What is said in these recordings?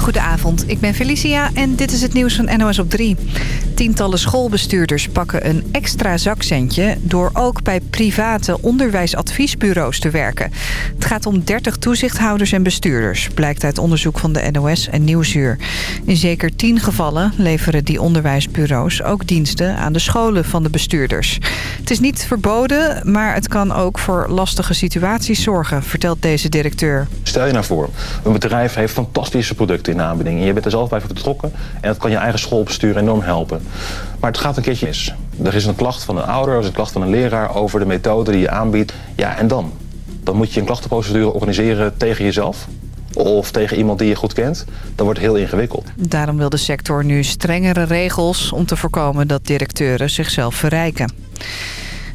Goedenavond, ik ben Felicia en dit is het nieuws van NOS op 3. Tientallen schoolbestuurders pakken een extra zakcentje... door ook bij private onderwijsadviesbureaus te werken. Het gaat om 30 toezichthouders en bestuurders... blijkt uit onderzoek van de NOS en Nieuwsuur. In zeker 10 gevallen leveren die onderwijsbureaus ook diensten... aan de scholen van de bestuurders. Het is niet verboden, maar het kan ook voor lastige situaties zorgen... vertelt deze directeur. Stel je nou voor, een bedrijf heeft fantastische producten de en je bent er zelf bij betrokken en dat kan je eigen schoolbestuur enorm helpen. Maar het gaat een keertje mis. Er is een klacht van een ouder, er is een klacht van een leraar over de methode die je aanbiedt. Ja, en dan? Dan moet je een klachtenprocedure organiseren tegen jezelf of tegen iemand die je goed kent, dan wordt het heel ingewikkeld. Daarom wil de sector nu strengere regels om te voorkomen dat directeuren zichzelf verrijken.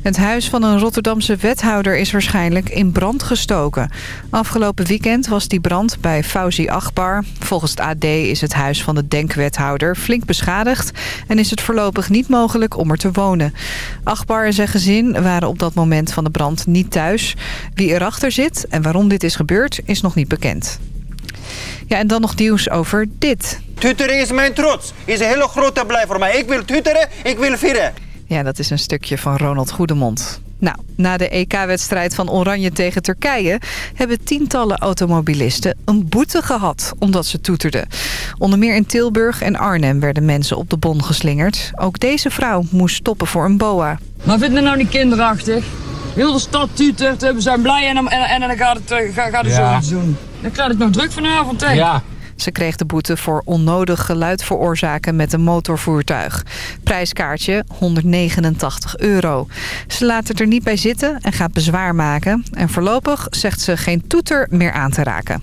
Het huis van een Rotterdamse wethouder is waarschijnlijk in brand gestoken. Afgelopen weekend was die brand bij Fauzi Achtbar. Volgens het AD is het huis van de denkwethouder flink beschadigd... en is het voorlopig niet mogelijk om er te wonen. Achtbar en zijn gezin waren op dat moment van de brand niet thuis. Wie erachter zit en waarom dit is gebeurd is nog niet bekend. Ja, en dan nog nieuws over dit. Tutteren is mijn trots. Is een hele grote blij voor mij. Ik wil tutteren, ik wil vieren. Ja, dat is een stukje van Ronald Goedemond. Nou, na de EK-wedstrijd van Oranje tegen Turkije... hebben tientallen automobilisten een boete gehad omdat ze toeterden. Onder meer in Tilburg en Arnhem werden mensen op de bon geslingerd. Ook deze vrouw moest stoppen voor een boa. Maar vind je nou niet kinderachtig? Heel de stad tutert, we zijn blij en, en, en dan gaat het, eh, gaat, gaat het ja. zo doen. Dan krijg ik nog druk vanavond, hè? Ja. Ze kreeg de boete voor onnodig geluid veroorzaken met een motorvoertuig. Prijskaartje 189 euro. Ze laat het er niet bij zitten en gaat bezwaar maken. En voorlopig zegt ze geen toeter meer aan te raken.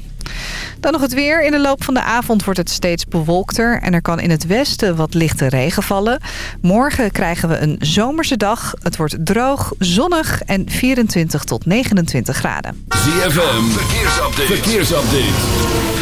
Dan nog het weer. In de loop van de avond wordt het steeds bewolkter... en er kan in het westen wat lichte regen vallen. Morgen krijgen we een zomerse dag. Het wordt droog, zonnig en 24 tot 29 graden. ZFM, verkeersupdate. verkeersupdate.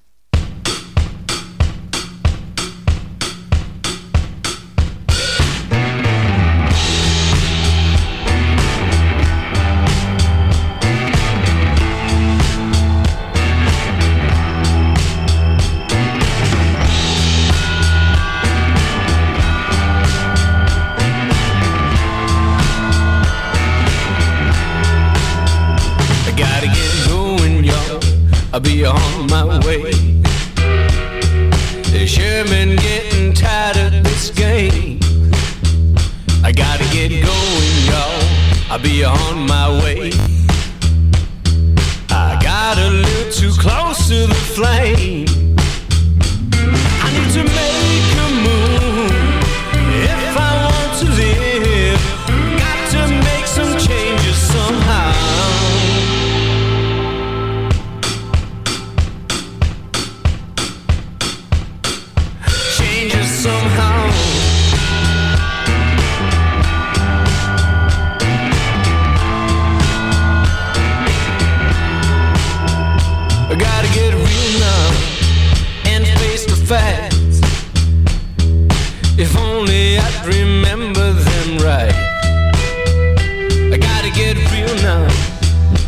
On my way. I got a little too close to the flame. I need to make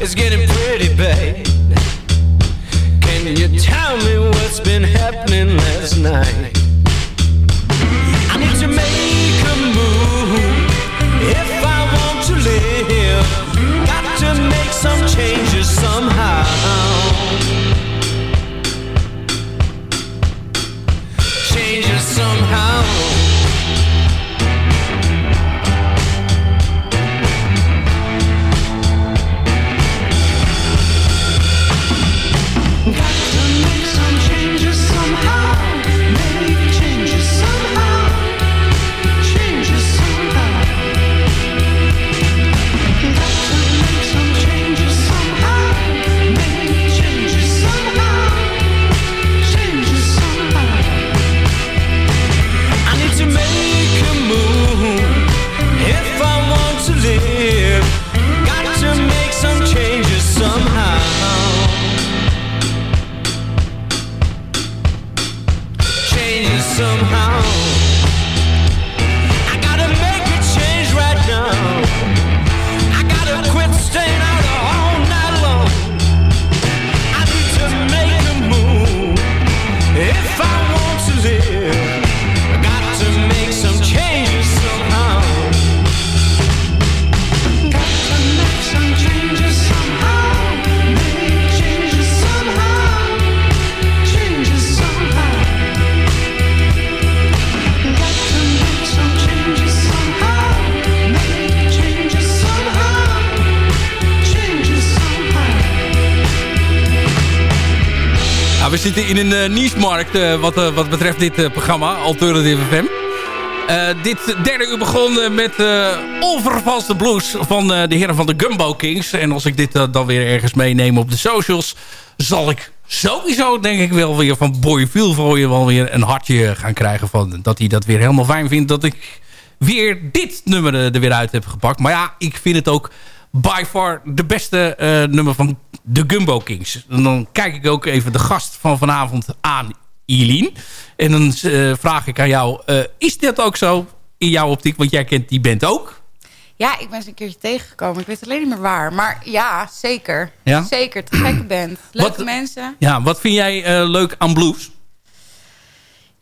It's getting pretty bad. Can you tell me what's been happening last night? somehow. Zitten in een uh, niche-markt uh, wat, uh, wat betreft dit programma, Alternative FM. dit derde uur begon met onvervalste blues van de heren van de Gumbo Kings. En als ik dit dan weer ergens meeneem op de socials... zal ik sowieso denk ik wel weer van Boy Veel voor je wel weer een hartje gaan krijgen. Van, dat hij dat weer helemaal fijn vindt dat ik weer dit nummer er weer uit heb gepakt. Maar ja, ik vind het ook by far de beste nummer van de Gumbo Kings. En dan kijk ik ook even de gast van vanavond aan, Eileen. En dan uh, vraag ik aan jou, uh, is dit ook zo in jouw optiek? Want jij kent die band ook. Ja, ik ben ze een keertje tegengekomen. Ik weet alleen niet meer waar. Maar ja, zeker. Ja? Zeker, te gekke band. Leuke wat, mensen. Ja, wat vind jij leuk aan blues?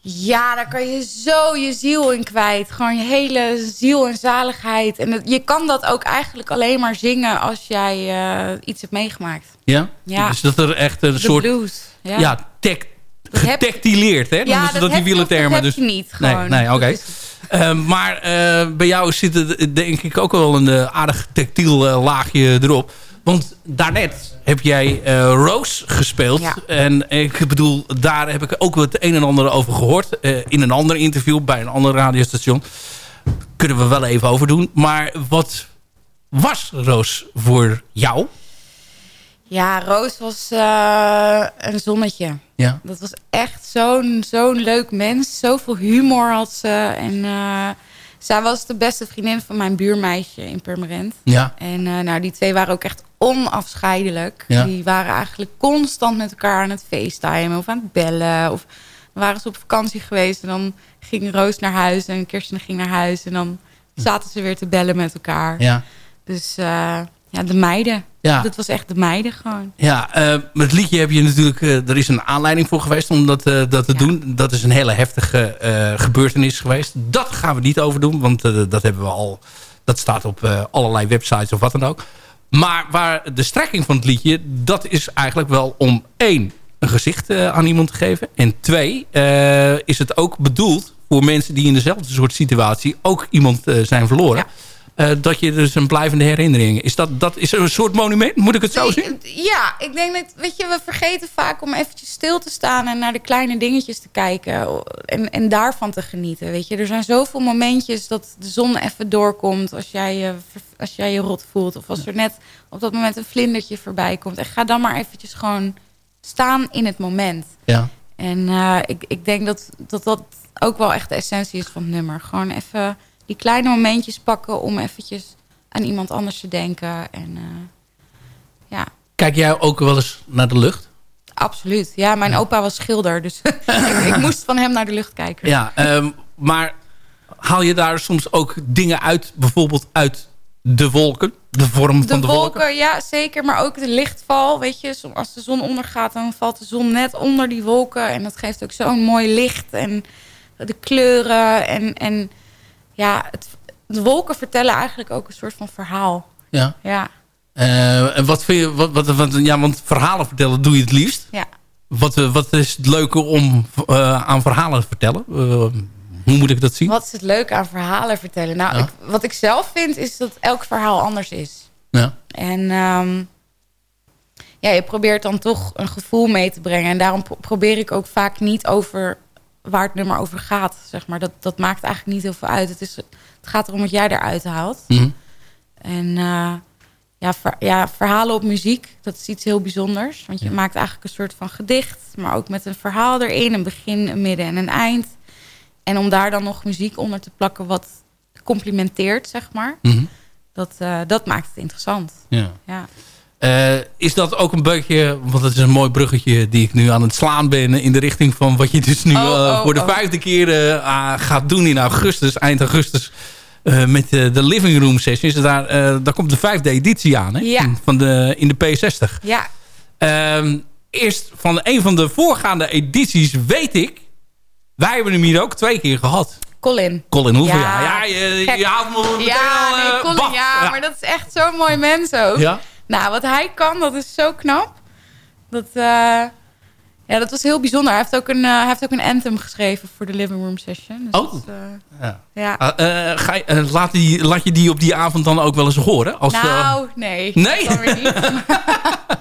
Ja, daar kan je zo je ziel in kwijt. Gewoon je hele ziel en zaligheid. En je kan dat ook eigenlijk alleen maar zingen als jij uh, iets hebt meegemaakt. Ja? ja? Dus dat er echt een soort... blues. Ja, ja tech, getactileerd, hè? Ja, dat, dat, dat die wielentermen. Dus... je niet, gewoon. Nee, nee oké. Okay. Uh, maar uh, bij jou zit het denk ik ook wel een aardig tactiel laagje erop. Want daarnet heb jij uh, Rose gespeeld. Ja. En ik bedoel, daar heb ik ook het een en ander over gehoord. Uh, in een ander interview bij een ander radiostation. Kunnen we wel even over doen. Maar wat was Roos voor jou? Ja, Roos was uh, een zonnetje. Ja. Dat was echt zo'n zo'n leuk mens. Zoveel humor had ze. En zij was de beste vriendin van mijn buurmeisje in Purmerend. Ja. En uh, nou, die twee waren ook echt onafscheidelijk. Ja. Die waren eigenlijk constant met elkaar aan het facetimen of aan het bellen. Of waren ze op vakantie geweest en dan ging Roos naar huis en Kirsten ging naar huis. En dan zaten ze weer te bellen met elkaar. Ja. Dus uh, ja, de meiden. Ja. Dat was echt de meiden gewoon. Ja, uh, met het liedje heb je natuurlijk... Uh, er is een aanleiding voor geweest om dat, dat te ja. doen. Dat is een hele heftige gebeurtenis geweest. Dat gaan we niet over doen, want dat hebben we al... Dat staat op allerlei websites of wat dan ook. Maar waar de strekking van het liedje... dat is eigenlijk wel om één, een gezicht aan iemand te geven. En twee, is het ook bedoeld voor mensen die in dezelfde soort situatie... ook iemand zijn verloren. Uh, dat je dus een blijvende herinnering is. Dat, dat is een soort monument, moet ik het zo zien? Ja, ik denk dat, weet je, we vergeten vaak om eventjes stil te staan en naar de kleine dingetjes te kijken en, en daarvan te genieten. Weet je, er zijn zoveel momentjes dat de zon even doorkomt als jij je, als jij je rot voelt of als er net op dat moment een vlindertje voorbij komt. En ga dan maar eventjes gewoon staan in het moment. Ja. En uh, ik, ik denk dat, dat dat ook wel echt de essentie is van het nummer. Gewoon even die kleine momentjes pakken om eventjes aan iemand anders te denken. En, uh, ja. Kijk jij ook wel eens naar de lucht? Absoluut. Ja, mijn ja. opa was schilder, dus ik, ik, moest van hem naar de lucht kijken. Ja, um, maar haal je daar soms ook dingen uit, bijvoorbeeld uit de wolken? De vorm de van de wolken? wolken? Ja, zeker. Maar ook de lichtval. Weet je, als de zon ondergaat, dan valt de zon net onder die wolken. En dat geeft ook zo'n mooi licht. En de kleuren en... en ja, het, de wolken vertellen eigenlijk ook een soort van verhaal. Ja. Ja. Uh, en wat vind je, wat, wat, wat, ja, want verhalen vertellen doe je het liefst. Ja. Wat, wat is het leuke om uh, aan verhalen te vertellen? Uh, hoe moet ik dat zien? Wat is het leuke aan verhalen vertellen? Nou, Ja. ik, wat ik zelf vind is dat elk verhaal anders is. Ja. En um, ja, je probeert dan toch een gevoel mee te brengen. En daarom pro probeer ik ook vaak niet over waar het nummer over gaat. Zeg maar. dat, dat maakt eigenlijk niet heel veel uit. Het, is, het gaat erom wat jij eruit haalt. Mhm. En uh, ja, ver, ja, verhalen op muziek, dat is iets heel bijzonders. Want je Ja. maakt eigenlijk een soort van gedicht. Maar ook met een verhaal erin. Een begin, een midden en een eind. En om daar dan nog muziek onder te plakken wat complimenteert, zeg maar. Mhm. Dat, uh, dat maakt het interessant. Ja. Ja. Uh, is dat ook een beetje, want het is een mooi bruggetje die ik nu aan het slaan ben in de richting van wat je dus nu Oh, uh, oh, voor de oh. vijfde keer uh, gaat doen in augustus, eind augustus. met de, living room sessions. Daar, daar komt de vijfde editie aan. Hè? Ja. Van de, in de P60. Ja. Ehm, eerst van een van de voorgaande edities weet ik. Wij hebben hem hier ook twee keer gehad. Colin. Colin, hoeveel Ja, jaar? Ja, je, haalt me meteen Ja, al, nee, eh, Colin, baf. ja, maar dat is echt zo'n mooi mens ook. Ja? Nou, wat hij kan, dat is zo knap. Dat, uh, ja, dat was heel bijzonder. Hij heeft ook een, uh, hij heeft ook een anthem geschreven voor de living room session. Dus Oh. dat, uh, Ja. ja. Uh, ga je, laat, die, laat je die op die avond dan ook wel eens horen? Als, nou, nee. Nee? Dat dan weer niet.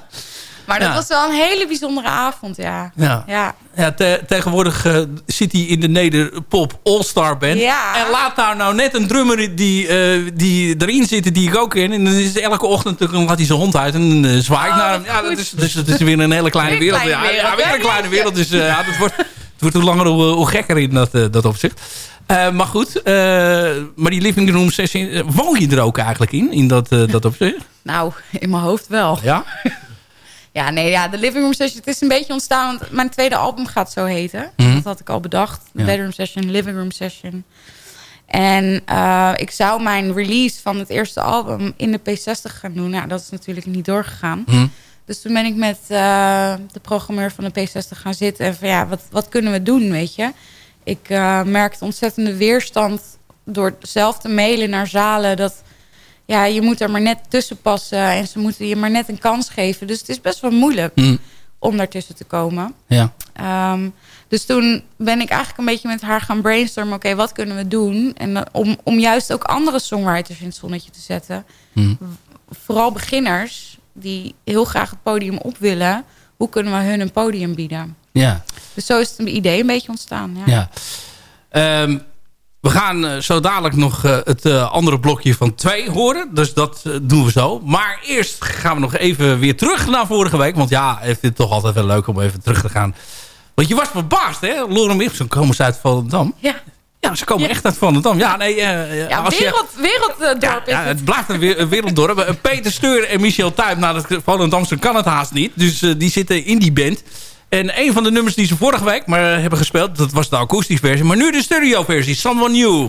Maar dat Ja. was wel een hele bijzondere avond, ja. Ja. Ja. Ja, te- tegenwoordig eh, zit hij in de Nederpop All-Star Band. Ja. En laat daar nou net een drummer die, eh, die erin zit, die ik ook ken. En dan is elke ochtend dan laat hij zijn hond uit en eh, zwaait Oh, naar hem. Ja, dat is, dus dat is weer een hele kleine wereld. kleine ja, wereld, ja, weer een kleine wereld. Dus ja, dat wordt, het wordt hoe langer hoe, hoe gekker in dat, dat opzicht. Maar goed, maar die living room sessie, woon je er ook eigenlijk in, in dat, dat opzicht? Nou, in mijn hoofd wel. Ja? Ja, nee, ja, de Living Room Session. Het is een beetje ontstaan, want mijn tweede album gaat zo heten. Mhm. Dat had ik al bedacht. De Ja. Bedroom Session, Living Room Session. En eh, ik zou mijn release van het eerste album in de P60 gaan doen. Nou, dat is natuurlijk niet doorgegaan. Hm. Dus toen ben ik met eh, de programmeur van de P60 gaan zitten. En van ja, wat, wat kunnen we doen, weet je? Ik eh, merkte ontzettende weerstand door zelf te mailen naar zalen. Dat ja, je moet er maar net tussen passen. En ze moeten je maar net een kans geven. Dus het is best wel moeilijk Hm. om daartussen te komen. Ja. Ehm, dus toen ben ik eigenlijk een beetje met haar gaan brainstormen. Oké, wat kunnen we doen? En dan- om, om juist ook andere songwriters in het zonnetje te zetten. Hm. Vooral beginners die heel graag het podium op willen. Hoe kunnen we hun een podium bieden? Ja. Dus zo is het idee een beetje ontstaan. Ja. Ja. Ehm, we gaan eh, zo dadelijk nog eh, het eh, andere blokje van twee horen. Dus dat doen we zo. Maar eerst gaan we nog even weer terug naar vorige week. Want ja, ik vind het toch altijd wel leuk om even terug te gaan. Want je was verbaasd, hè? Lorem Ipsum komen ze uit Volendam. Ja. Ja, ze komen echt uit Volendam. Ja, nee, Ja, als je- wereld, werelddorp is ja, het. het blijft een, we- een werelddorp. Peter Steur en Michel Tuip, nou, dat Volendamse kan het haast niet. Dus die zitten in die band. En een van de nummers die ze vorige week maar hebben gespeeld... dat was de akoestische versie. Maar nu de stereo versie, Someone New.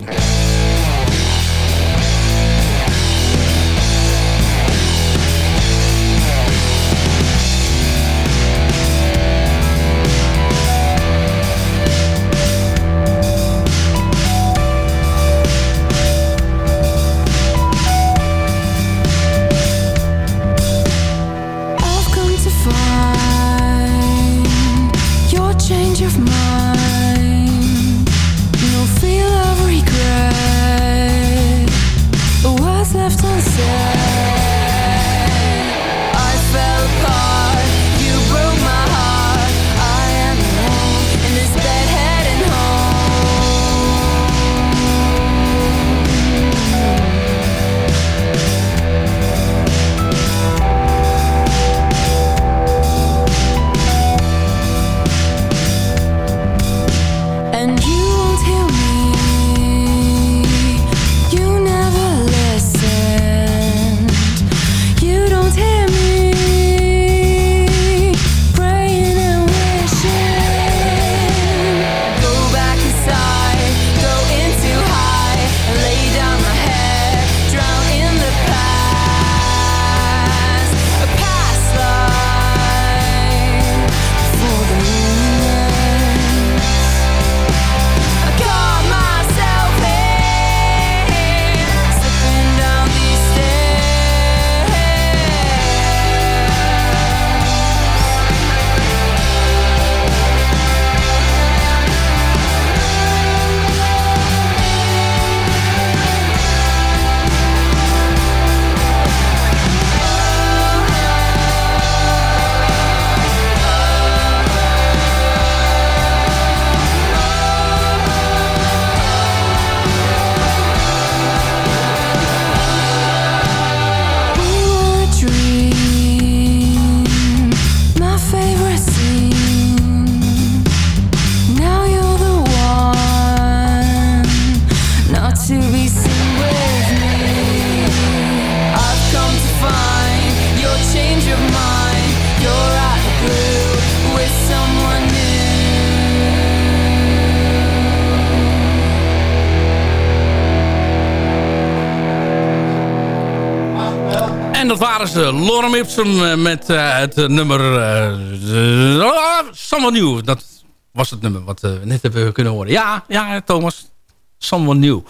Waren ze. Lorem Ipsum eh, met eh, het eh, nummer... eh, eh, Someone New. Dat was het nummer wat eh, we net hebben kunnen horen. Ja, ja Thomas. Someone New.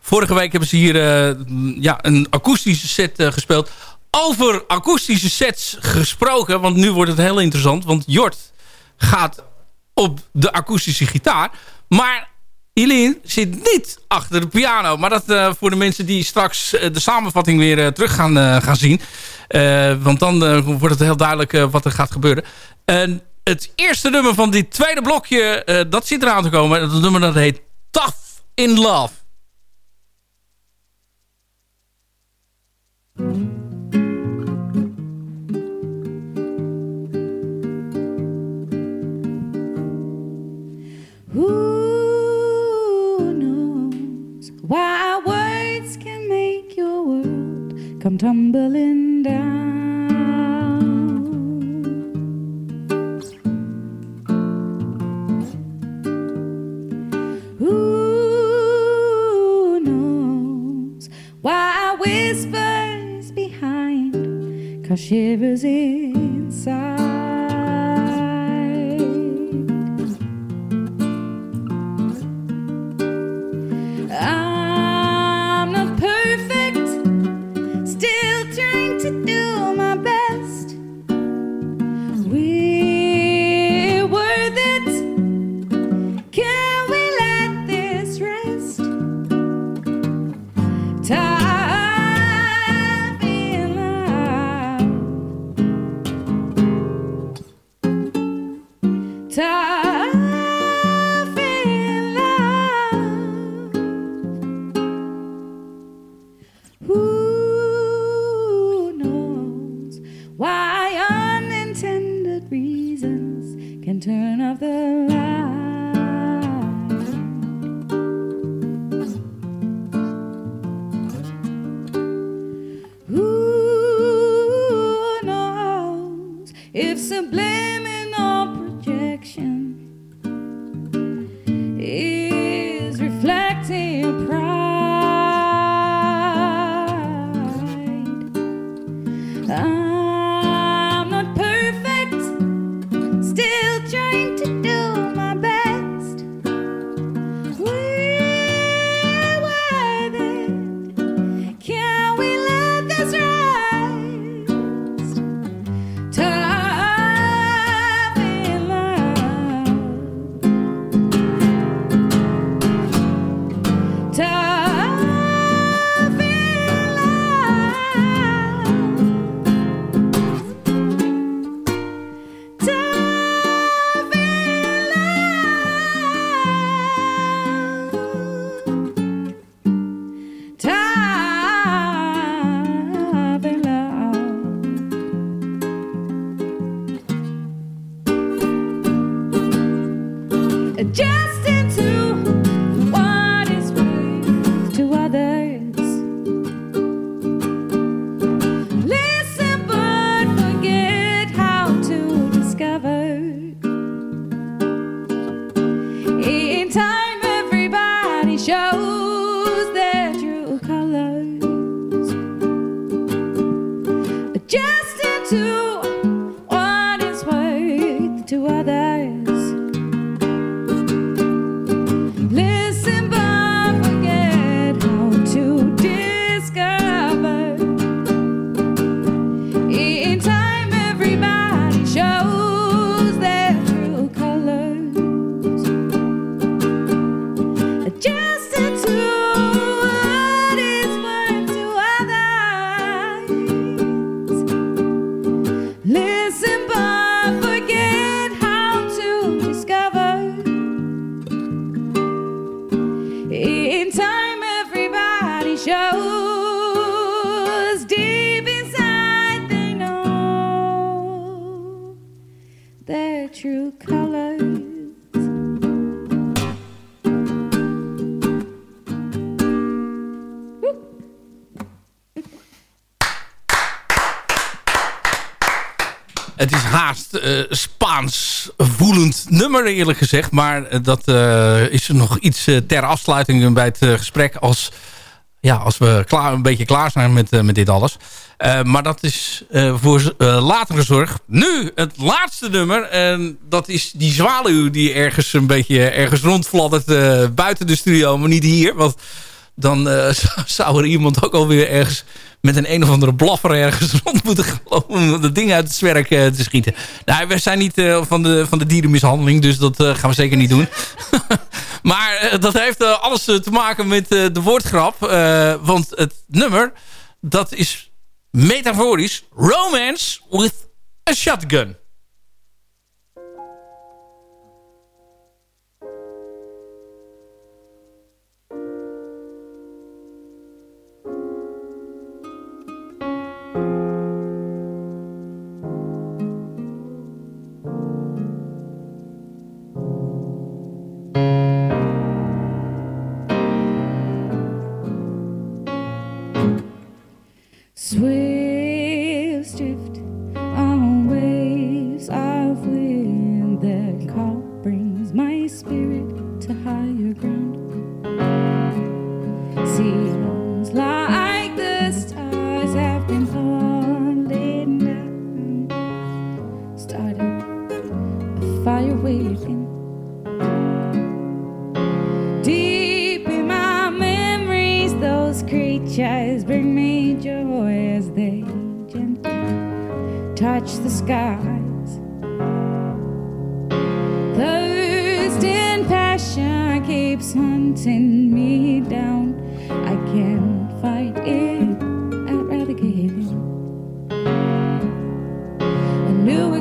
Vorige week hebben ze hier eh, ja, een akoestische set eh, gespeeld. Over akoestische sets gesproken. Want nu wordt het heel interessant. Want Jort gaat op de akoestische gitaar. Maar Eileen zit niet achter de piano. Maar dat uh, voor de mensen die straks uh, de samenvatting weer uh, terug gaan, gaan zien. want dan wordt het heel duidelijk wat er gaat gebeuren. En het eerste nummer van dit tweede blokje, dat zit eraan te komen. Dat nummer dat heet Tough in Love. Come tumbling down? Who knows why I whispers behind cause shivers inside? Eerlijk gezegd. Maar eh, dat eh, is nog iets eh, ter afsluiting bij het gesprek. Als, ja, als we klaar, een beetje klaar zijn met, met dit alles. Maar dat is voor latere zorg. Nu het laatste nummer. En dat is die zwaluw die ergens een beetje ergens rondfladdert. buiten de studio, maar niet hier. Want dan eh, zou er iemand ook alweer ergens met een een of andere blaffer ergens rond moeten gelopen om dat ding uit het zwerk eh, te schieten. Nou, we zijn niet eh, van, de, van de dierenmishandeling, dus dat gaan we zeker niet doen. maar dat heeft alles te maken met de woordgrap. want het nummer, dat is metaforisch Romance with a Shotgun.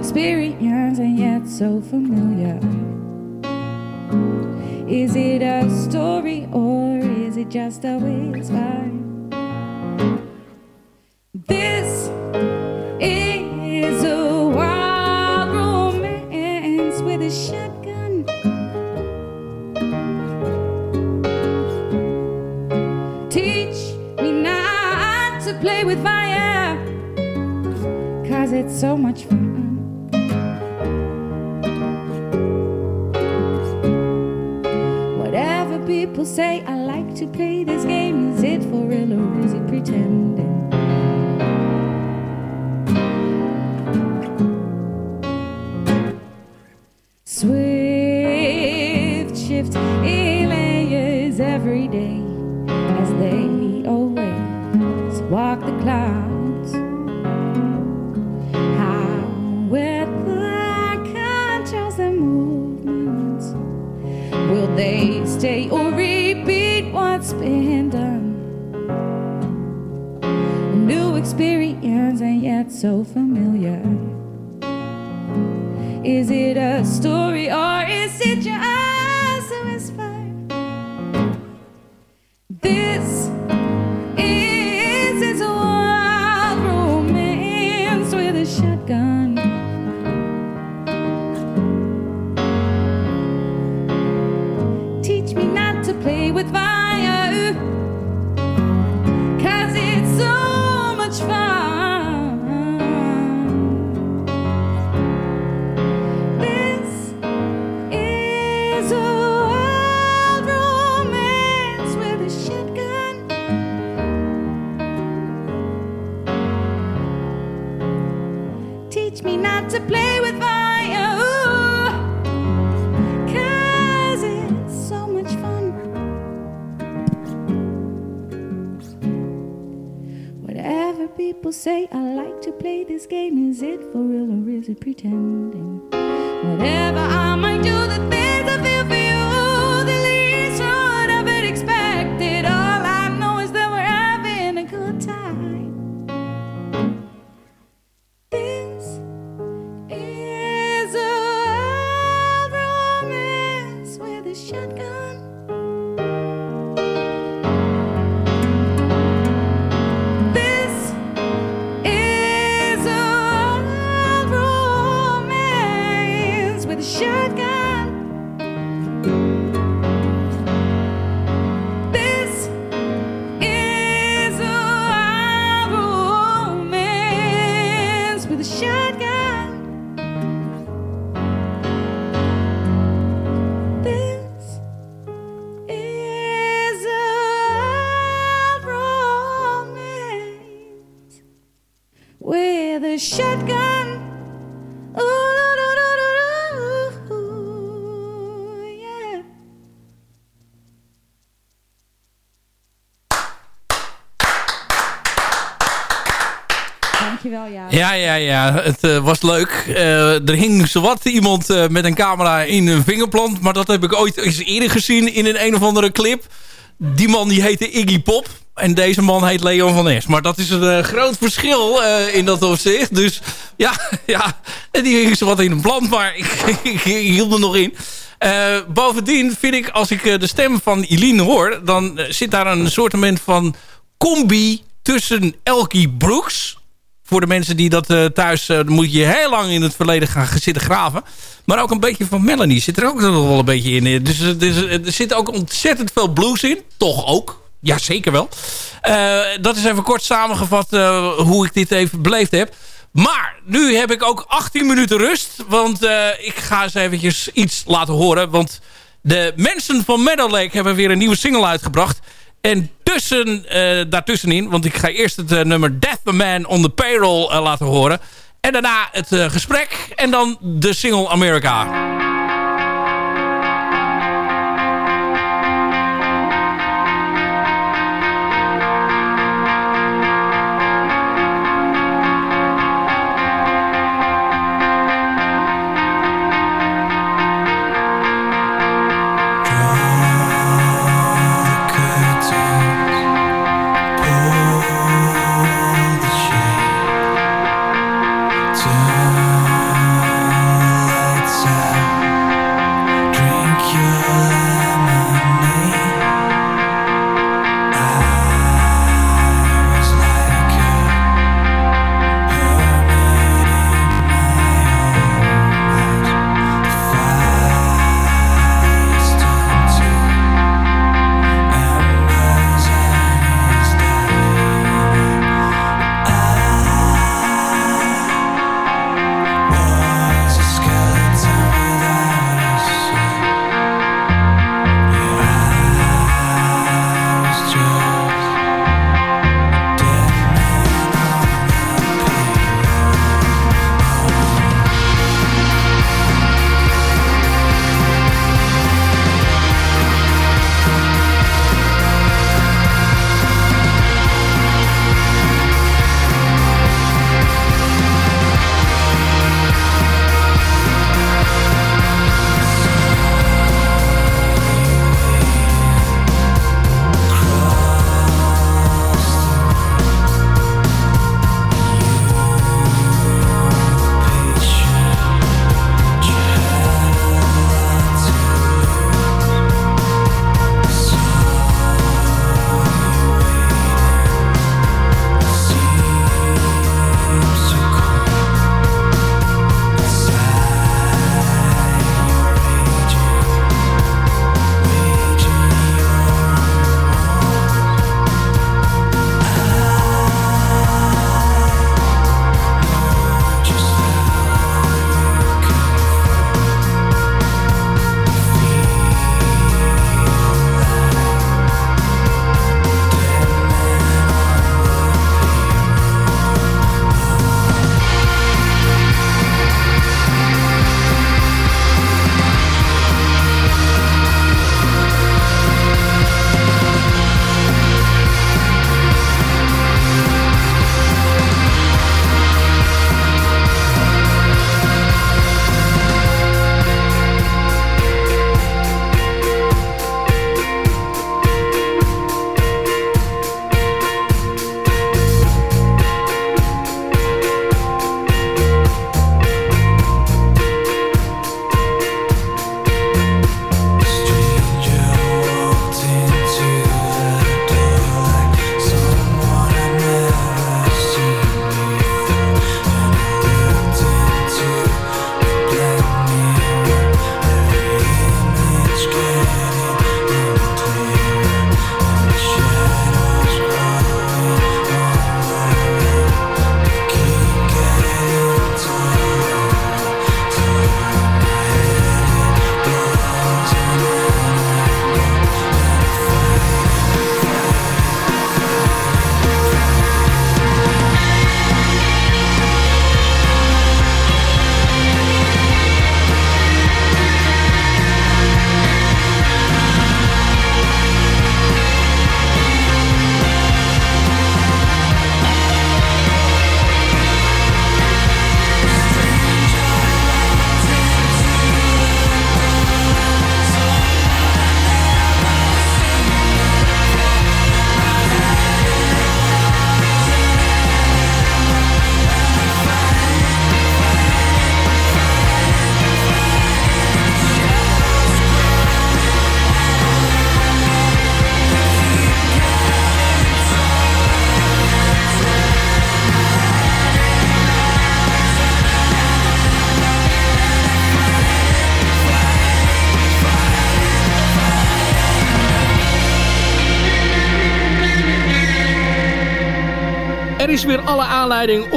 Experience and yet so familiar. Is it a story or is it just a whisper? This is a wild romance with a shotgun. Teach me not to play with fire, cause it's so much fun. People say, I like to play this game. Is it for real or is it pretending? So familiar. Is it a story game. Is it for real or is it pretending? Ja, ja. Het eh, was leuk. Eh, er hing zowat iemand eh, met een camera in een vingerplant. Maar dat heb ik ooit eens eerder gezien in een een of andere clip. Die man die heette Iggy Pop. En deze man heet Leon van Es. Maar dat is een groot verschil in dat opzicht. Dus ja, ja. En die hing zowat in een plant. Maar ik, hield me nog in. Bovendien vind ik, als ik de stem van Eline hoor... dan zit daar een soortement van combi tussen Elkie Brooks... Voor de mensen die dat eh, thuis... dan moet je heel lang in het verleden gaan zitten graven. Maar ook een beetje van Melanie zit er ook wel een beetje in. Dus, eh, dus er zit ook ontzettend veel blues in. Toch ook. Ja, zeker wel. Dat is even kort samengevat hoe ik dit even beleefd heb. Maar nu heb ik ook 18 minuten rust. Want ik ga eens eventjes iets laten horen. Want de mensen van Meadow Lake hebben weer een nieuwe single uitgebracht. En tussen, eh, daartussenin, want ik ga eerst het eh, nummer Death Man on the Payroll eh, laten horen. En daarna het gesprek en dan de single America.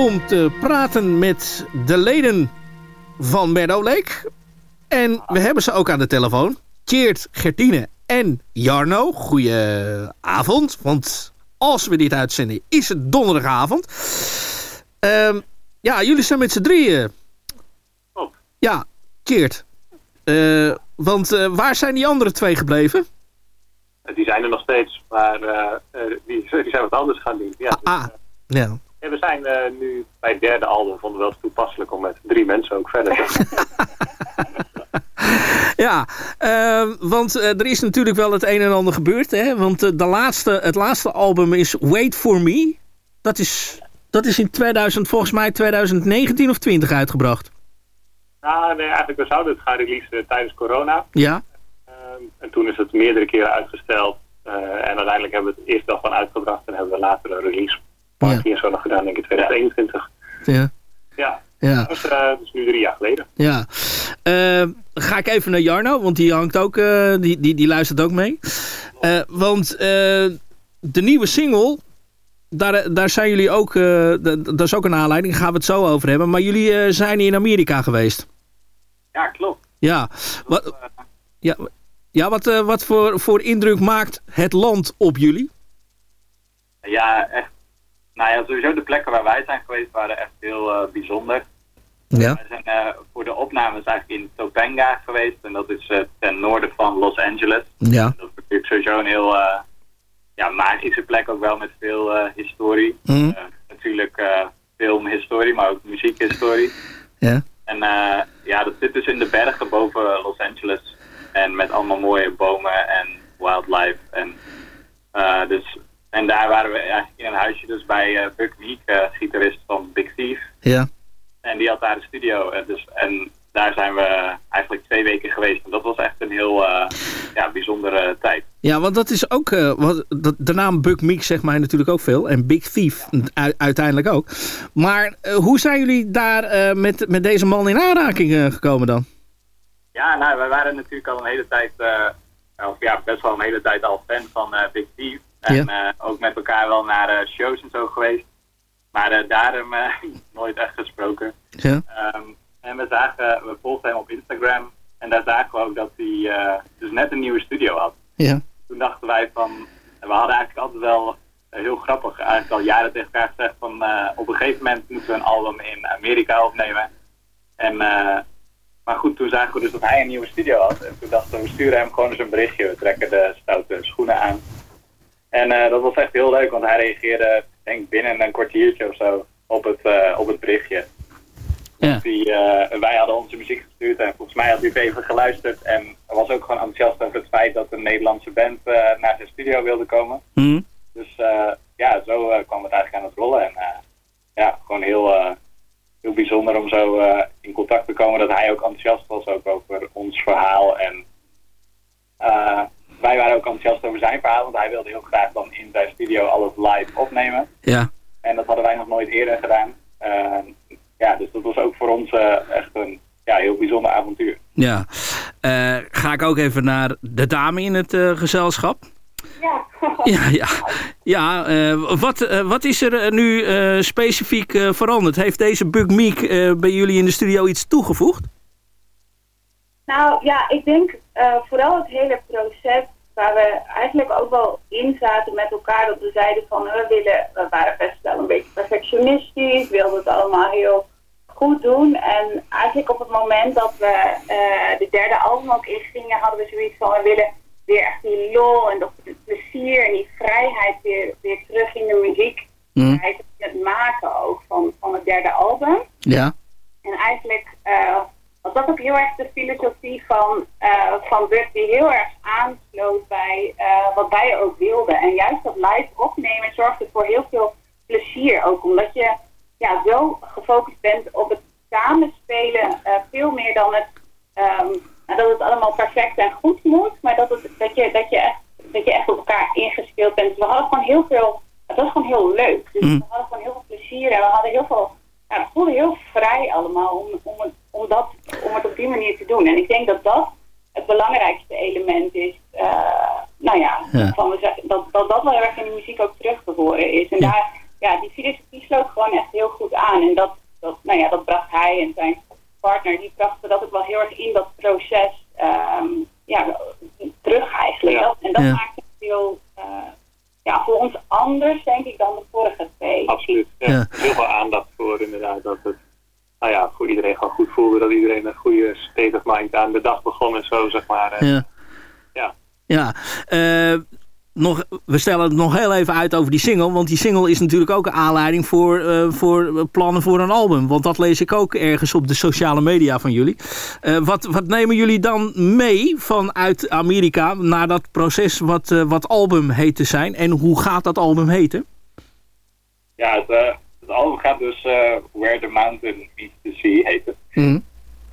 Om te praten met de leden van Meadow Lake. En we hebben ze ook aan de telefoon. Tjeerd, Gertine en Jarno. Goedenavond, want als we dit uitzenden is het donderdagavond. Ehm, ja, jullie zijn met z'n drieën. Ja, Tjeerd. Eh, want eh, waar zijn die andere twee gebleven? Die zijn er nog steeds, maar eh, die, die zijn wat anders gaan doen. Ja, Ah, ja. En we zijn eh, nu bij het derde album, vonden we wel toepasselijk om met drie mensen ook verder te gaan. Ja, eh, want eh, er is natuurlijk wel het een en ander gebeurd. Hè? Want eh, de laatste, het laatste album is Wait For Me. Dat is, dat is in 2000, volgens mij 2019 of 20 uitgebracht. nou, nee, eigenlijk we zouden het gaan releasen tijdens corona. Ja, Ehm, en toen is het meerdere keren uitgesteld. En uiteindelijk hebben we het eerst nog van uitgebracht en hebben we later een release en zo nog gedaan, denk ik, in 2021. ja, Ja, ja. dat is, eh, dat is nu drie jaar geleden. ja. Eh, ga ik even naar Jarno, want die hangt ook, eh, die, die, die luistert ook mee. Eh, want de nieuwe single, daar, daar zijn jullie ook, dat is ook een aanleiding, daar gaan we het zo over hebben. Maar jullie zijn in Amerika geweest. Ja, klopt. Ja, wat, ja, ja, wat, wat voor, voor indruk maakt het land op jullie? Ja, echt. Nou ja, sowieso de plekken waar wij zijn geweest waren echt heel eh, bijzonder. Ja. We zijn eh, voor de opnames eigenlijk in Topanga geweest. En dat is eh, ten noorden van Los Angeles. Ja. Dat is natuurlijk sowieso een heel ja, magische plek ook wel met veel historie. Mhm. Natuurlijk filmhistorie, maar ook muziekhistorie. Ja. En ja, dat zit dus in de bergen boven Los Angeles. En met allemaal mooie bomen en wildlife. En, dus, en daar waren we eigenlijk in een huisje dus bij eh, Buck Meek, eh, gitarist van Big Thief. Ja. En die had daar een studio. En, dus, en daar zijn we eigenlijk twee weken geweest. En dat was echt een heel eh, ja, bijzondere tijd. Ja, want dat is ook, eh, wat, de naam Buck Meek zegt mij natuurlijk ook veel. En Big Thief uiteindelijk ook. Maar eh, hoe zijn jullie daar eh, met, met deze man in aanraking eh, gekomen dan? Ja, nou, wij waren natuurlijk al een hele tijd, eh, of ja, best wel een hele tijd al fan van eh, Big Thief. En Ja. eh, ook met elkaar wel naar eh, shows en zo geweest. Maar eh, daarom nooit echt gesproken. Ja. Ehm, en we zagen, we volgden hem op Instagram. En daar zagen we ook dat hij dus net een nieuwe studio had. Ja. Toen dachten wij van, we hadden eigenlijk altijd wel heel grappig, eigenlijk al jaren tegen elkaar gezegd van op een gegeven moment moeten we een album in Amerika opnemen. En, maar goed, toen zagen we dus dat hij een nieuwe studio had. En toen dachten we, we sturen hem gewoon eens een berichtje. We trekken de stoute schoenen aan. En eh, dat was echt heel leuk, want hij reageerde, denk ik, binnen een kwartiertje of zo op het, eh, op het berichtje. Ja. Die, eh, wij hadden onze muziek gestuurd en volgens mij had hij het even geluisterd. En was ook gewoon enthousiast over het feit dat een Nederlandse band naar zijn studio wilde komen. Hm. Dus ja, zo kwam het eigenlijk aan het rollen. En ja, gewoon heel, heel bijzonder om zo in contact te komen dat hij ook enthousiast was ook over ons verhaal. En wij waren ook enthousiast over zijn verhaal, want hij wilde heel graag dan in zijn studio alles live opnemen. Ja. En dat hadden wij nog nooit eerder gedaan. Eh, ja, dus dat was ook voor ons eh, echt een ja, heel bijzonder avontuur. Ja. Eh, ga ik ook even naar de dame in het eh, gezelschap. Ja. Ja, ja. ja eh, wat, wat is er nu eh, specifiek eh, veranderd? Heeft deze Buck Meek eh, bij jullie in de studio iets toegevoegd? Nou ja, ik denk eh, vooral het hele proces waar we eigenlijk ook wel in zaten met elkaar. Dat we zeiden van we willen, we waren best wel een beetje perfectionistisch, wilden het allemaal heel goed doen. En eigenlijk op het moment dat we eh, de derde album ook ingingen, hadden we zoiets van we willen weer echt die lol en dat plezier en die vrijheid weer, weer terug in de muziek. In het maken ook van, van het derde album. Ja. En eigenlijk eh, was dat ook heel erg de filosofie van, eh van Buck, die heel erg aansloot bij eh, wat wij ook wilden. En juist dat live opnemen zorgde voor heel veel plezier ook, omdat je ja, zo gefocust bent op het samenspelen, eh, veel meer dan het, ehm, dat het allemaal perfect en goed moet, maar dat, het, dat, je, dat, je echt, dat je echt op elkaar ingespeeld bent. Dus we hadden gewoon heel veel, het was gewoon heel leuk. Dus we hadden gewoon heel veel plezier en we hadden heel veel ja, we voelden heel vrij allemaal om, om, het, om, dat, om het op die manier te doen. En ik denk dat dat het belangrijkste element is. eh, nou ja, Ja. Van we zeggen, dat, dat dat wel heel erg in de muziek ook terug te horen is. En daar, ja, die filosofie sloot gewoon echt heel goed aan. En dat, dat, nou ja, dat bracht hij en zijn partner, die brachten dat ook wel heel erg in dat proces ehm, ja, terug eigenlijk. En dat Ja. maakt het heel, eh, ja, voor ons anders, denk ik, dan de vorige twee. Absoluut. Ja. Heel veel aandacht voor inderdaad. Dat het nou ja, voor iedereen gewoon goed voelde. Dat iedereen een goede state of mind aan de dag begon en zo, zeg maar. Ja. Ja. Ja, eh, nog, we stellen het nog heel even uit over die single. Want die single is natuurlijk ook een aanleiding voor, eh, voor plannen voor een album. Want dat lees ik ook ergens op de sociale media van jullie. Eh, wat, wat nemen jullie dan mee vanuit Amerika naar dat proces wat, eh, wat album heet te zijn? En hoe gaat dat album heten? Ja, het, eh, het album gaat dus eh, Where the Mountain Meets the Sea, heet het.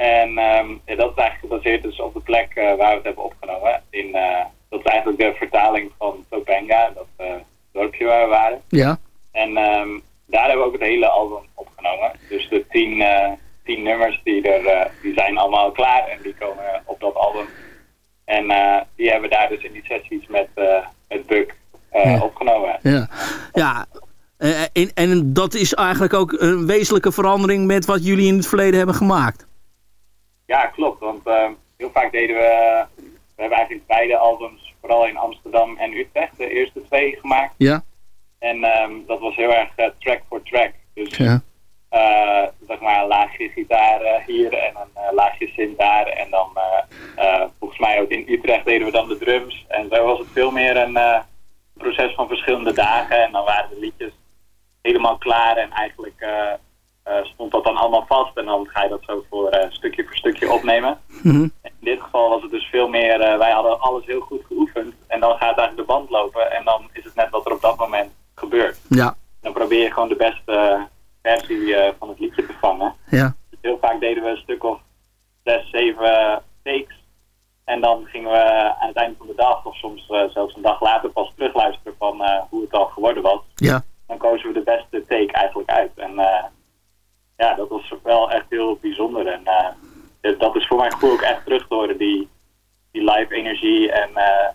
En ehm, dat is eigenlijk gebaseerd dus op de plek eh, waar we het hebben opgenomen. In, eh, dat is eigenlijk de vertaling van Topanga, dat eh, dorpje waar we waren. Ja. En ehm, daar hebben we ook het hele album opgenomen. Dus de tien, eh, tien nummers die er, eh, die zijn allemaal klaar en die komen op dat album. En eh, die hebben we daar dus in die sessies met, met Buck Ja. opgenomen. Ja, ja. en, en dat is eigenlijk ook een wezenlijke verandering met wat jullie in het verleden hebben gemaakt. Ja, klopt. Want ehm, heel vaak deden. We hebben eigenlijk beide albums, vooral in Amsterdam en Utrecht, de eerste twee gemaakt. Ja. En ehm, dat was heel erg eh, track voor track. Dus Ja. eh, zeg maar een laagje gitaar eh, hier en een eh, laagje synth daar. En dan volgens mij ook in Utrecht deden we dan de drums. En zo was het veel meer een proces van verschillende dagen. En dan waren de liedjes helemaal klaar en eigenlijk stond dat dan allemaal vast. En dan ga je dat zo voor stukje voor stukje opnemen. Dit geval was het dus veel meer, eh, wij hadden alles heel goed geoefend. En dan gaat eigenlijk de band lopen en dan is het net wat er op dat moment gebeurt. Ja. Dan probeer je gewoon de beste eh, versie eh, van het liedje te vangen. Ja. Dus heel vaak deden we een stuk of zes, zeven takes. En dan gingen we aan het einde van de dag, of soms eh, zelfs een dag later, pas terugluisteren van eh, hoe het al geworden was. Ja. Dan kozen we de beste take eigenlijk uit. En eh, ja, dat was wel echt heel bijzonder. En eh, dat is voor mijn gevoel ook echt terug te horen, die, die live energie. En eh,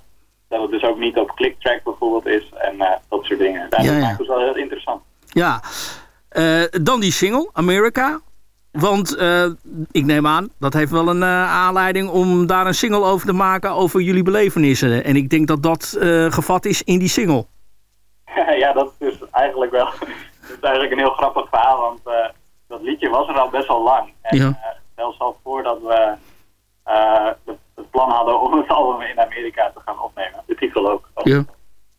dat het dus ook niet op clicktrack bijvoorbeeld is en eh, dat soort dingen. Dat Ja, ja. maakt het wel heel interessant. Ja, Eh, dan die single, America. Want eh, ik neem aan, dat heeft wel een eh, aanleiding om daar een single over te maken over jullie belevenissen. En ik denk dat dat eh, gevat is in die single. ja, dat is eigenlijk wel dat is eigenlijk een heel grappig verhaal, want eh, dat liedje was er al best wel lang. En Ja. eh, zelfs al voordat we eh, het, het plan hadden om het album in Amerika te gaan opnemen. De titel ook. Ja.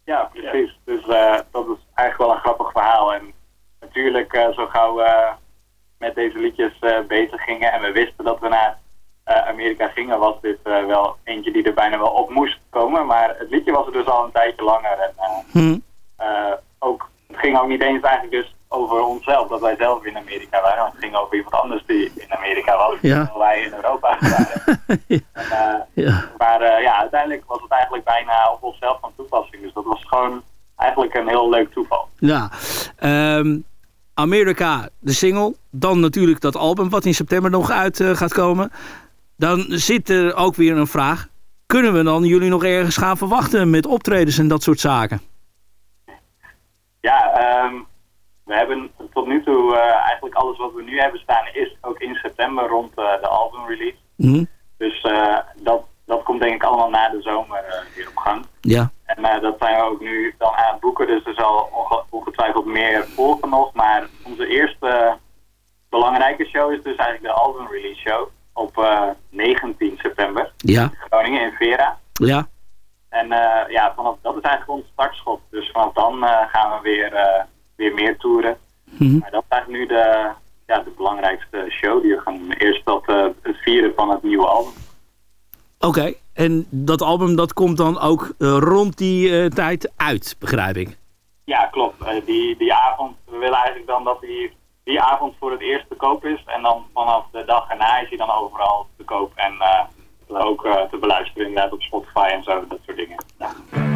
Ja, precies. Dus eh, dat is eigenlijk wel een grappig verhaal. En natuurlijk, eh, zo gauw we met deze liedjes eh, bezig gingen en we wisten dat we naar eh, Amerika gingen, was dit eh, wel eentje die er bijna wel op moest komen. Maar het liedje was er dus al een tijdje langer. En eh, eh, ook, het ging ook niet eens eigenlijk dus over onszelf, dat wij zelf in Amerika waren. Want het ging over iemand anders die in Amerika was, Ja. terwijl wij in Europa waren. en, eh, Ja. maar eh, ja, uiteindelijk was het eigenlijk bijna op onszelf van toepassing. Dus dat was gewoon eigenlijk een heel leuk toeval. Ja, Ehm, Amerika, de single. Dan natuurlijk dat album wat in september nog uit eh, gaat komen. Dan zit er ook weer een vraag. Kunnen we dan jullie nog ergens gaan verwachten met optredens en dat soort zaken? Ja, ehm, we hebben tot nu toe eh, eigenlijk alles wat we nu hebben staan is ook in september rond eh, de albumrelease. Mhm. Dus dat, dat komt denk ik allemaal na de zomer eh, weer op gang. Ja. En eh, dat zijn we ook nu dan aan het boeken, dus er zal onge- ongetwijfeld meer volgen nog. Maar onze eerste belangrijke show is dus eigenlijk de album release show op eh, 19 september. Ja. in Groningen in Vera. Ja. En ja, vanaf, dat is eigenlijk ons startschot. Dus vanaf dan gaan we weer, weer meer toeren. Mhm. Maar dat is eigenlijk nu de, ja, de belangrijkste show die we gaan doen. Eerst dat, het vieren van het nieuwe album. Oké, en dat album dat komt dan ook eh, rond die eh, tijd uit, begrijp ik. Ja, klopt. Eh, die, die avond, we willen eigenlijk dan dat die, die avond voor het eerst te koop is. En dan vanaf de dag erna is hij dan overal te koop. En ook te beluisteren inderdaad op Spotify en zo, dat soort dingen. Ja.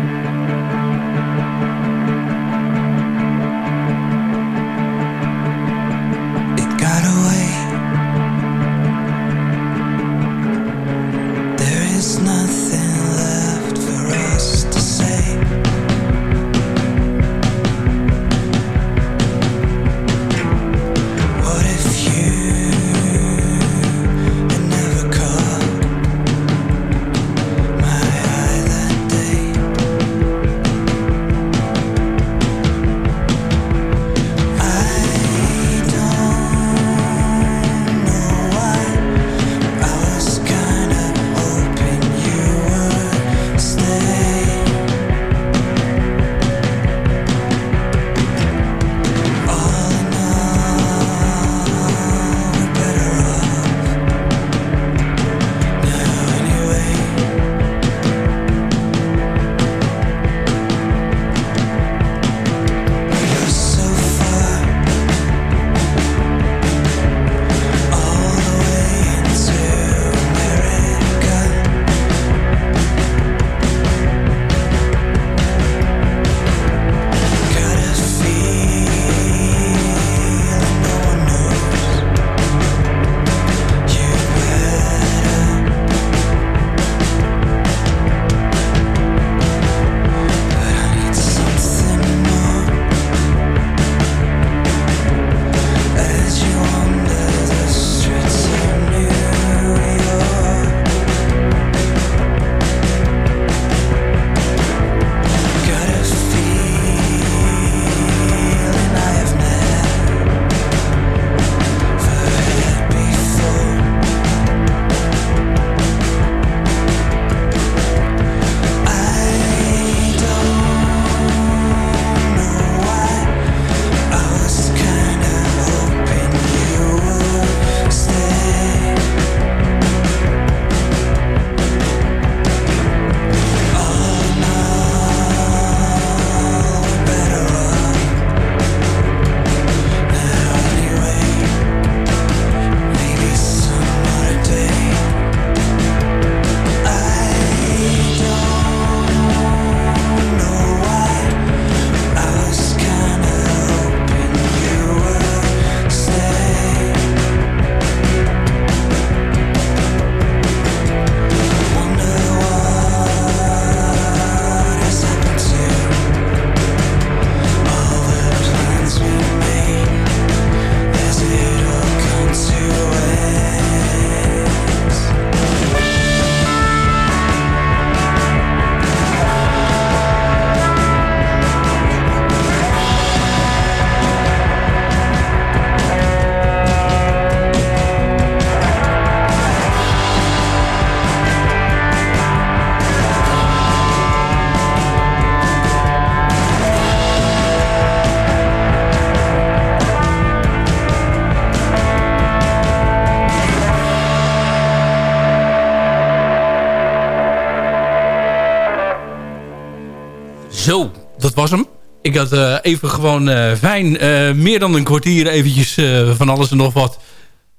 Zo, dat was hem. Ik had eh, even gewoon eh, fijn eh, meer dan een kwartier eventjes van alles en nog wat...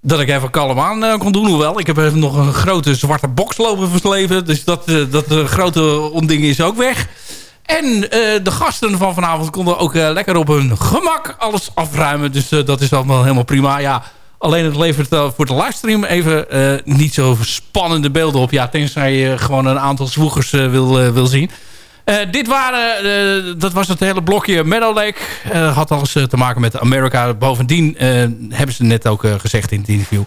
dat ik even kalm aan kon doen. Hoewel, ik heb even nog een grote zwarte box lopen versleven. Dus dat, dat grote onding is ook weg. En de gasten van vanavond konden ook lekker op hun gemak alles afruimen. Dus dat is allemaal helemaal prima. Ja, alleen het levert voor de livestream even niet zo spannende beelden op. Ja, tenzij je gewoon een aantal zwoegers wil, wil zien. Eh, dit waren, eh, dat was het hele blokje Meadow. Eh, had alles te maken met Amerika. Bovendien hebben ze net ook gezegd in het interview.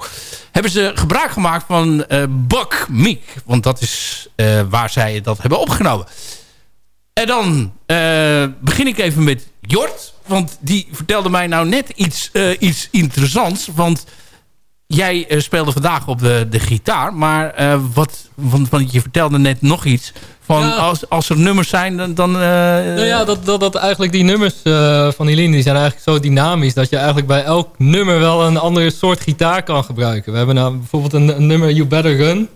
Hebben ze gebruik gemaakt van Buck Meek. Want dat is waar zij dat hebben opgenomen. En dan begin ik even met Jort. Want die vertelde mij nou net iets, iets interessants. Want jij speelde vandaag op de, de gitaar. Maar wat, want je vertelde net nog iets. Van Ja. als, als er nummers zijn, dan... dan eh, Nou ja, dat, dat, dat eigenlijk die nummers eh, van Helene, die zijn eigenlijk zo dynamisch... dat je eigenlijk bij elk nummer wel een andere soort gitaar kan gebruiken. We hebben nou bijvoorbeeld een, een nummer You Better Run...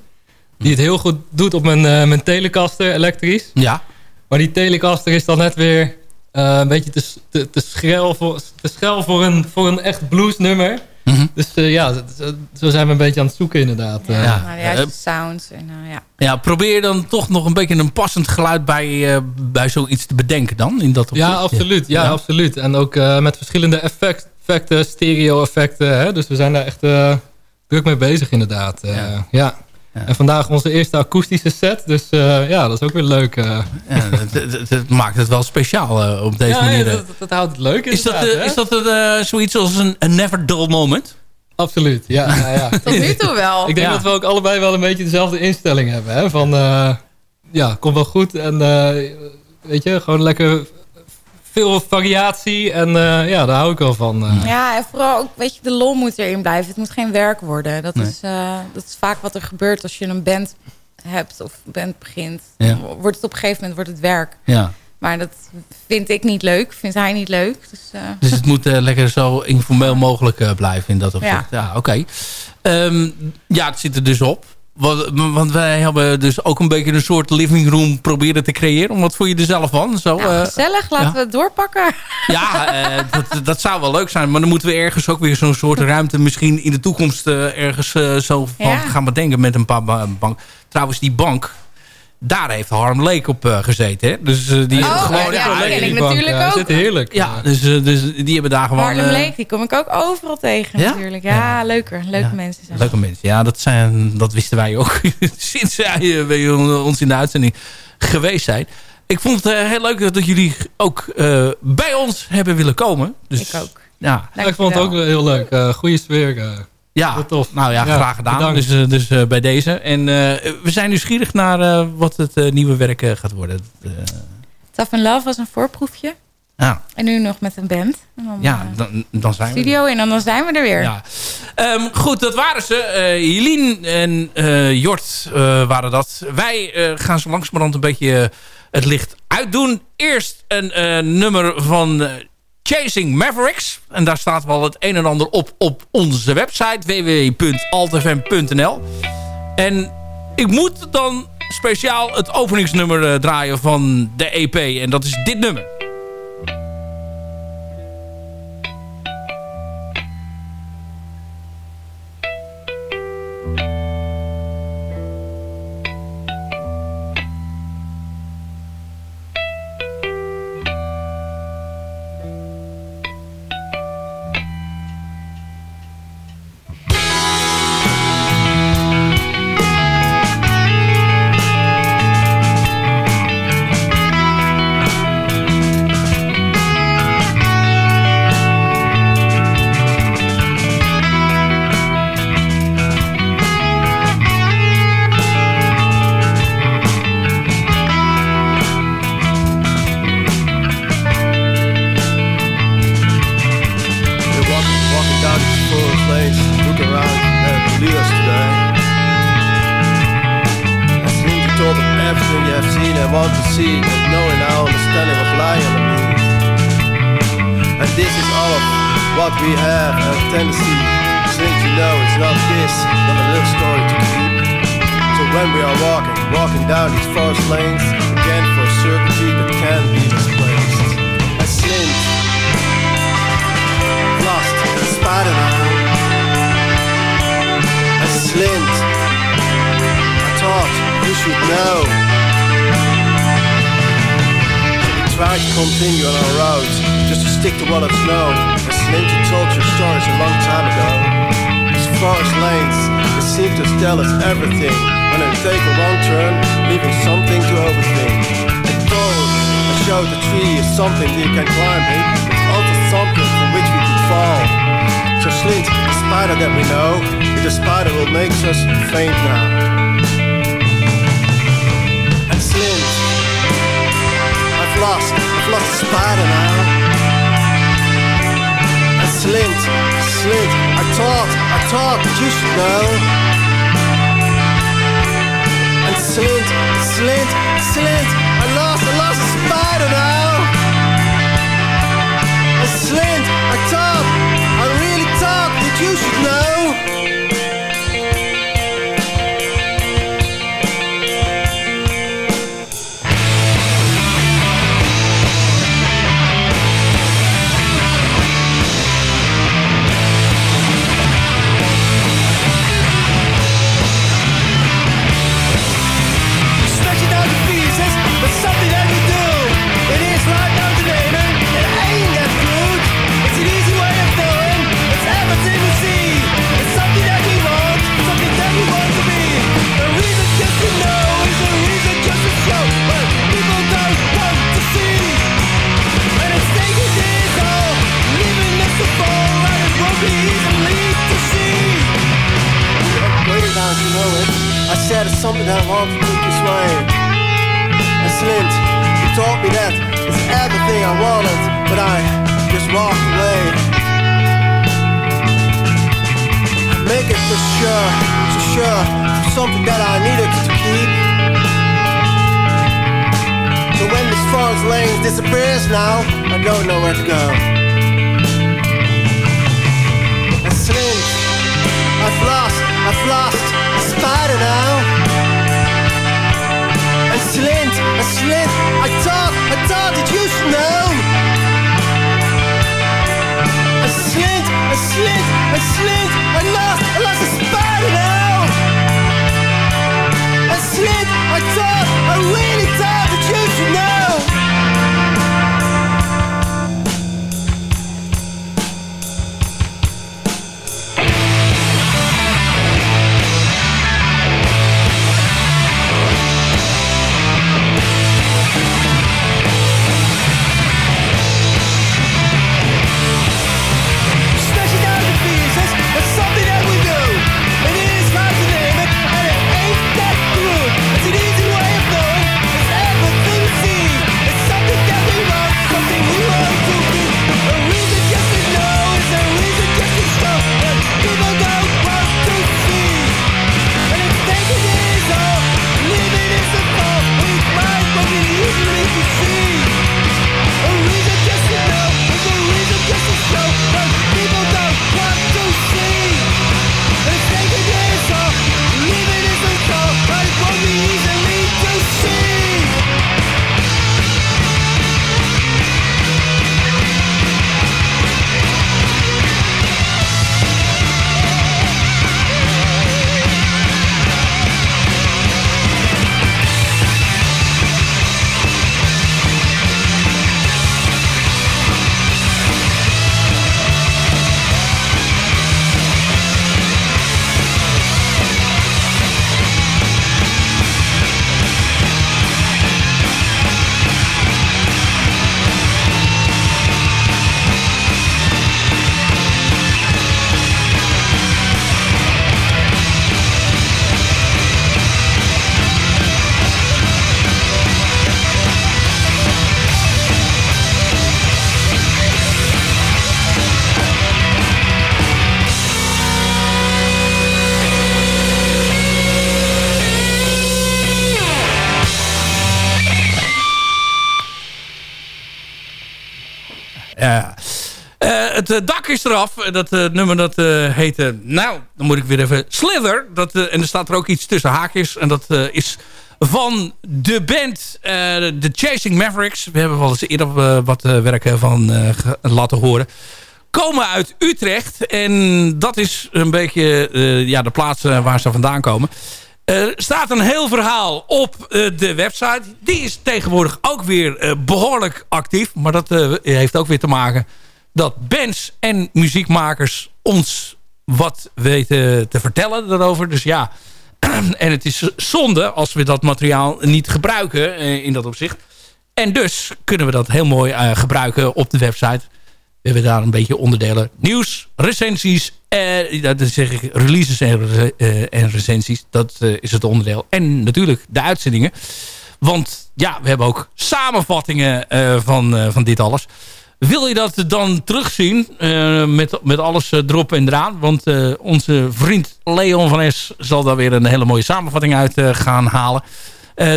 die het heel goed doet op mijn, eh, mijn Telecaster elektrisch. Ja. Maar die Telecaster is dan net weer een beetje te, te, te, schel voor, te voor een, voor een echt bluesnummer. Dus eh, ja, zo- zijn we een beetje aan het zoeken inderdaad. eh. Ja. Nou, de juiste sounds. En, eh, ja. Ja, probeer dan toch nog een beetje een passend geluid bij, eh, bij zoiets te bedenken dan. In dat Ja, absoluut. Ja, absoluut. En ook eh, met verschillende effect, effecten, stereo-effecten. Hè? Dus we zijn daar echt eh, druk mee bezig inderdaad. Eh, ja. En vandaag onze eerste akoestische set. Dus eh, ja, dat is ook weer leuk. eh. Ja, dat, dat- dat maakt het wel speciaal eh, op deze Ja, manier. ja, dat, dat houdt het leuk is dat, hè? is dat zoiets als een, een never dull moment? Absoluut, ja. ja, ja. Tot nu toe wel. Ik denk Ja. dat we ook allebei wel een beetje dezelfde instelling hebben. Hè? Van, eh, ja, komt wel goed. En eh, weet je, gewoon lekker veel variatie. En eh, ja, daar hou ik wel van. eh. Ja, en vooral ook, weet je, de lol moet erin blijven. Het moet geen werk worden. Dat, Nee. is, eh, dat is vaak wat er gebeurt als je een band hebt of een band begint. Ja. Wordt het op een gegeven moment wordt het werk. Ja. Maar dat vind ik niet leuk, vindt hij niet leuk. Dus, eh, Dus het moet lekker zo informeel mogelijk blijven in dat opzicht. Ja, oké. Ehm, ja, het zit er dus op. Want, want wij hebben dus ook een beetje een soort living room proberen te creëren. Wat vond je er zelf van? Zo, nou, eh, gezellig, laten ja. we het doorpakken. Ja, eh, dat, dat zou wel leuk zijn. Maar dan moeten we ergens ook weer zo'n soort ruimte... misschien in de toekomst eh, ergens zo van Ja. gaan bedenken met een paar ba- bank. Trouwens, die bank... Daar heeft Harm Lake op eh, gezeten. Hè? Dus eh, die Oh, gewoon, ja, ken ik natuurlijk ja, ook. zit heerlijk. Ja, dus, eh, dus die hebben daar gewoon... Harlem eh, Lake, die kom ik ook overal tegen Ja? natuurlijk. Ja, leuker. Leuke mensen zijn. Leuke mensen. Ja, dat, zijn, dat wisten wij ook sinds zij bij ons in de uitzending geweest zijn. Ik vond het heel leuk dat jullie ook eh, bij ons hebben willen komen. Dus, Ik ook. Ja, ik vond het ook wel heel leuk. eh goede sfeer. Ja tof. nou ja, Ja, graag gedaan. bedankt. Dus, eh, dus eh, bij deze. En eh, we zijn nieuwsgierig naar eh, wat het nieuwe werk gaat worden. Eh, Tough and Love was een voorproefje. ja, En nu nog met een band. En dan, ja dan, dan zijn we er. studio in en dan zijn we er weer. Ja. Ehm, goed, dat waren ze. Eh Jelien en eh, Jort eh, waren dat. Wij eh, gaan zo langzamerhand een beetje het licht uitdoen. Eerst een eh, nummer van eh, Chasing Mavericks. En daar staat wel het een en ander op op onze website www.altfm.nl. En ik moet dan speciaal het openingsnummer eh, draaien van de EP. En dat is dit nummer. wat spider now. I slid, slint. I talk, I talk. you should know. I slid, slint, slid, I lost, I lost a spider now. I said it's something that I want to do this way. And Slint, you taught me that it's everything I wanted, but I just walked away. Make it for sure, for sure, something that I needed to keep. So when this forest lane disappears now, I don't know where to go. And Slint, I've lost, I've lost fighter now I slint, I slint, I thought, I thought did you know. I slint, I slint, I slint, I lost, I lost the spot het eh, dak is eraf. Dat eh, nummer dat eh, heette... Nou, dan moet ik weer even... Slither. Dat, eh, en er staat er ook iets tussen haakjes. En dat eh, is van de band eh, The Chasing Mavericks. We hebben wel eens eerder eh, wat eh, werken van eh, laten horen. komen uit Utrecht. En dat is een beetje eh, ja, de plaats eh, waar ze vandaan komen. Er staat een heel verhaal op eh, de website. Die is tegenwoordig ook weer eh, behoorlijk actief. Maar dat eh, heeft ook weer te maken dat bands en muziekmakers ons wat weten te vertellen daarover. Dus ja, en het is zonde als we dat materiaal niet gebruiken eh, in dat opzicht. En dus kunnen we dat heel mooi eh, gebruiken op de website. We hebben daar een beetje onderdelen. Nieuws, recensies, eh, dat zeg ik, releases en, re- en recensies. Dat is het onderdeel. En natuurlijk de uitzendingen. Want ja, we hebben ook samenvattingen van, van dit alles. Wil je dat dan terugzien eh, met, met alles eh, erop en eraan? Want eh, onze vriend Leon van Es zal daar weer een hele mooie samenvatting uit gaan halen.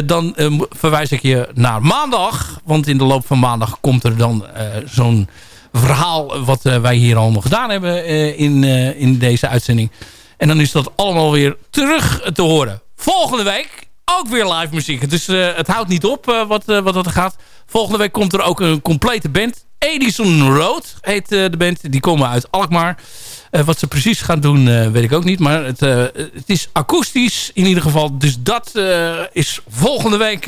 Dan verwijs ik je naar maandag. Want in de loop van maandag komt er dan zo'n verhaal... wat wij hier allemaal gedaan hebben in, in deze uitzending. En dan is dat allemaal weer terug te horen. Volgende week ook weer live muziek. Dus het houdt niet op wat, eh, wat dat gaat. Volgende week komt er ook een complete band. Edison Road heet eh, de band. Die komen uit Alkmaar. Eh, wat ze precies gaan doen, eh, weet ik ook niet. Maar het, het is akoestisch in ieder geval. Dus dat is volgende week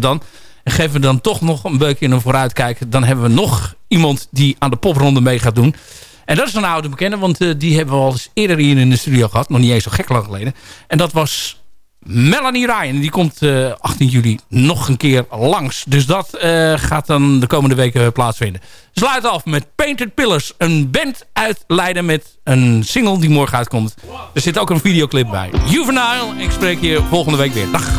dan. En geven we dan toch nog een beetje een vooruitkijk. Dan hebben we nog iemand die aan de popronde mee gaat doen. En dat is een oude bekende, want die hebben we al eens eerder hier in de studio gehad. Nog niet eens zo gek lang geleden. En dat was Melanie Ryan. Die komt eh 18 juli nog een keer langs. Dus dat eh, gaat dan de komende weken plaatsvinden. Sluit af met Painted Pillars. Een band uit Leiden met een single die morgen uitkomt. Er zit ook een videoclip bij. Juvenile. Ik spreek je volgende week weer. Dag.